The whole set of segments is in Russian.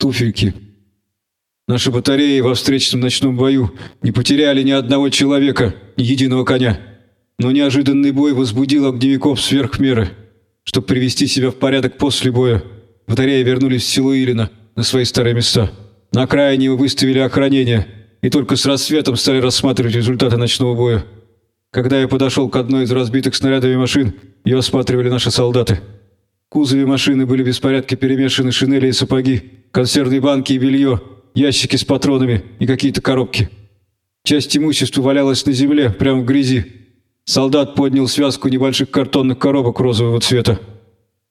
Туфельки. Наши батареи во встречном ночном бою не потеряли ни одного человека, ни единого коня. Но неожиданный бой возбудил огневиков сверх меры. Чтобы привести себя в порядок после боя, батареи вернулись в село Илина на свои старые места. На окраине выставили охранение и только с рассветом стали рассматривать результаты ночного боя. Когда я подошел к одной из разбитых снарядами машин, ее осматривали наши солдаты. В кузове машины были в беспорядке перемешаны шинели и сапоги, консервные банки и белье, ящики с патронами и какие-то коробки. Часть имущества валялась на земле, прямо в грязи. Солдат поднял связку небольших картонных коробок розового цвета.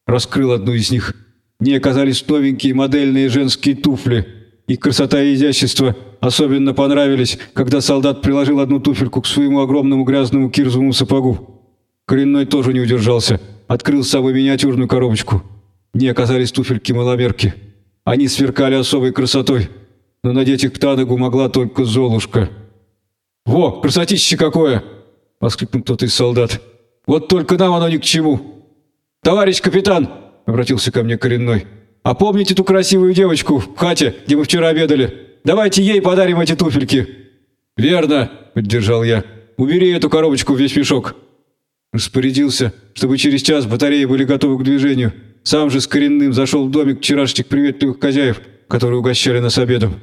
Раскрыл одну из них. В ней оказались новенькие модельные женские туфли. Их красота и изящество особенно понравились, когда солдат приложил одну туфельку к своему огромному грязному кирзовому сапогу. Коренной тоже не удержался. Открыл с собой миниатюрную коробочку. В ней оказались туфельки-маломерки. Они сверкали особой красотой но надеть их на могла только Золушка. «Во, красотище какое!» — воскликнул кто-то из солдат. «Вот только нам оно ни к чему!» «Товарищ капитан!» — обратился ко мне коренной. «А помните ту красивую девочку в хате, где мы вчера обедали? Давайте ей подарим эти туфельки!» «Верно!» — поддержал я. «Убери эту коробочку в весь мешок!» Распорядился, чтобы через час батареи были готовы к движению. Сам же с коренным зашел в домик вчерашних приветливых хозяев, которые угощали нас обедом.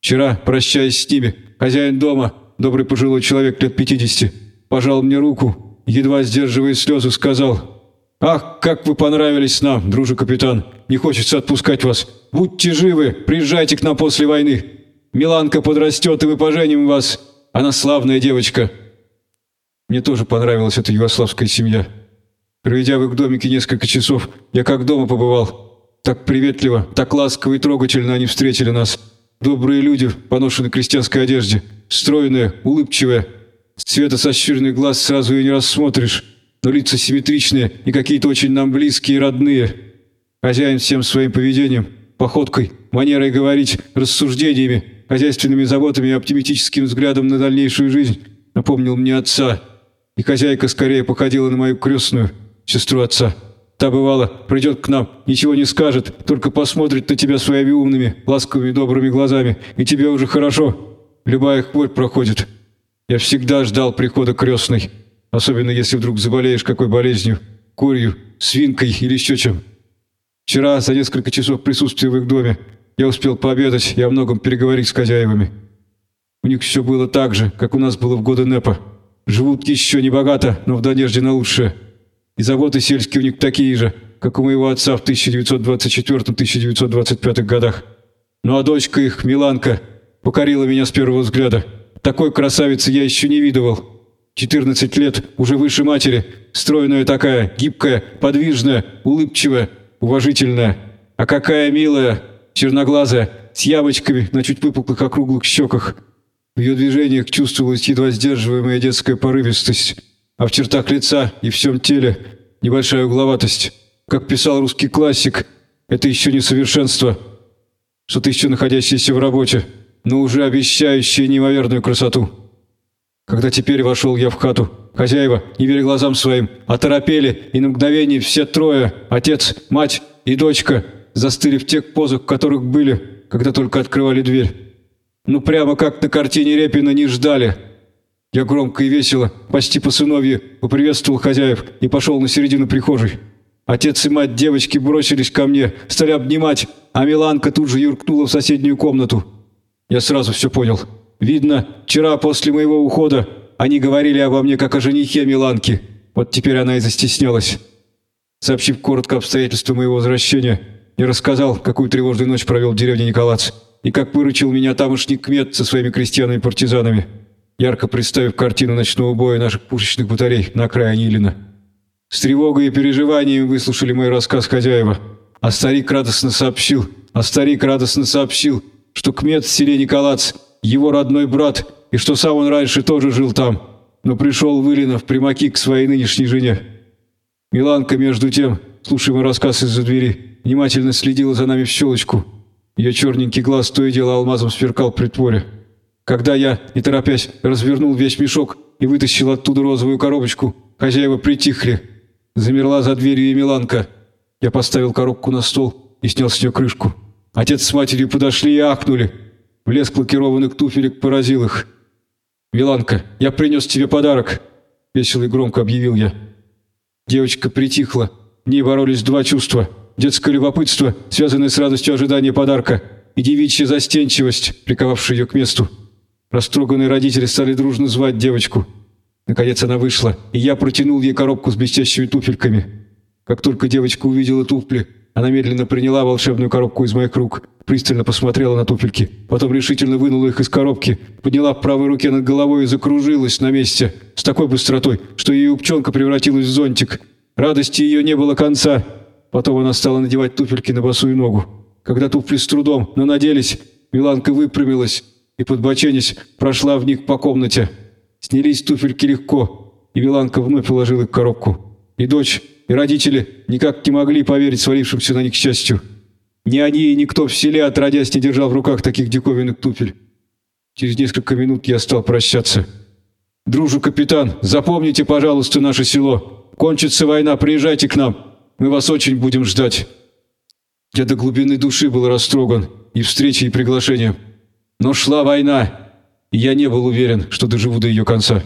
Вчера, прощаясь с ними, хозяин дома, добрый пожилой человек лет пятидесяти, пожал мне руку, едва сдерживая слезы, сказал «Ах, как вы понравились нам, дружи капитан! Не хочется отпускать вас! Будьте живы, приезжайте к нам после войны! Миланка подрастет, и мы поженим вас! Она славная девочка!» Мне тоже понравилась эта югославская семья. Проведя в их домике несколько часов, я как дома побывал. Так приветливо, так ласково и трогательно они встретили нас. Добрые люди в поношенной крестьянской одежде, стройные, улыбчивые. Цвета сощуренных глаз сразу и не рассмотришь, но лица симметричные и какие-то очень нам близкие и родные. Хозяин всем своим поведением, походкой, манерой говорить, рассуждениями, хозяйственными заботами и оптимистическим взглядом на дальнейшую жизнь напомнил мне отца. И хозяйка скорее походила на мою крестную, сестру отца. Та, бывало, придет к нам, ничего не скажет, только посмотрит на тебя своими умными, ласковыми, добрыми глазами, и тебе уже хорошо. Любая хворь проходит. Я всегда ждал прихода крестной, особенно если вдруг заболеешь какой болезнью, корью, свинкой или еще чем. Вчера, за несколько часов присутствия в их доме, я успел пообедать и о многом переговорить с хозяевами. У них все было так же, как у нас было в годы НЭПа. Живут еще не богато, но в надежде на лучшее. И заводы сельские у них такие же, как у моего отца в 1924-1925 годах. Ну а дочка их, Миланка, покорила меня с первого взгляда. Такой красавицы я еще не видывал. 14 лет, уже выше матери, стройная такая, гибкая, подвижная, улыбчивая, уважительная. А какая милая, черноглазая, с ямочками на чуть выпуклых округлых щеках. В ее движениях чувствовалась едва сдерживаемая детская порывистость а в чертах лица и всем теле небольшая угловатость. Как писал русский классик, это еще не совершенство, что-то еще находящееся в работе, но уже обещающее неимоверную красоту. Когда теперь вошел я в хату, хозяева, не веря глазам своим, оторопели, и на мгновение все трое, отец, мать и дочка, застыли в тех позах, в которых были, когда только открывали дверь. Ну прямо как на картине Репина не ждали – я громко и весело, почти по сыновье, поприветствовал хозяев и пошел на середину прихожей. Отец и мать девочки бросились ко мне, стали обнимать, а Миланка тут же юркнула в соседнюю комнату. Я сразу все понял. Видно, вчера после моего ухода они говорили обо мне как о женихе Миланки. Вот теперь она и застеснялась. Сообщив коротко обстоятельства моего возвращения, я рассказал, какую тревожную ночь провел в деревне Николац и как выручил меня тамошний кмет со своими крестьянами-партизанами ярко представив картину ночного боя наших пушечных батарей на окраине Илина. С тревогой и переживанием выслушали мой рассказ хозяева, а старик радостно сообщил, а старик радостно сообщил, что Кмет в селе Николац – его родной брат, и что сам он раньше тоже жил там, но пришел в Илино в примаки к своей нынешней жене. Миланка, между тем, слушая мой рассказ из-за двери, внимательно следила за нами в щелочку. Ее черненький глаз то и дело алмазом сверкал при творе. Когда я, не торопясь, развернул весь мешок и вытащил оттуда розовую коробочку, хозяева притихли. Замерла за дверью и Миланка. Я поставил коробку на стол и снял с нее крышку. Отец с матерью подошли и ахнули. Блеск лакированных туфелек поразил их. «Миланка, я принес тебе подарок!» — весело и громко объявил я. Девочка притихла. В ней боролись два чувства. Детское любопытство, связанное с радостью ожидания подарка, и девичья застенчивость, приковавшая ее к месту. Растроганные родители стали дружно звать девочку. Наконец она вышла, и я протянул ей коробку с блестящими туфельками. Как только девочка увидела туфли, она медленно приняла волшебную коробку из моих рук, пристально посмотрела на туфельки, потом решительно вынула их из коробки, подняла в правой руке над головой и закружилась на месте с такой быстротой, что ее юбчонка превратилась в зонтик. Радости ее не было конца. Потом она стала надевать туфельки на босую ногу. Когда туфли с трудом, но наделись, Миланка выпрямилась и, подбоченясь, прошла в них по комнате. Снялись туфельки легко, и Миланка вновь уложила их в коробку. И дочь, и родители никак не могли поверить свалившимся на них счастью. Ни они и никто в селе, отродясь, не держал в руках таких диковинных туфель. Через несколько минут я стал прощаться. «Дружу, капитан, запомните, пожалуйста, наше село. Кончится война, приезжайте к нам. Мы вас очень будем ждать». Я до глубины души был растроган и встречей, и приглашением. Но шла война, и я не был уверен, что доживу до ее конца.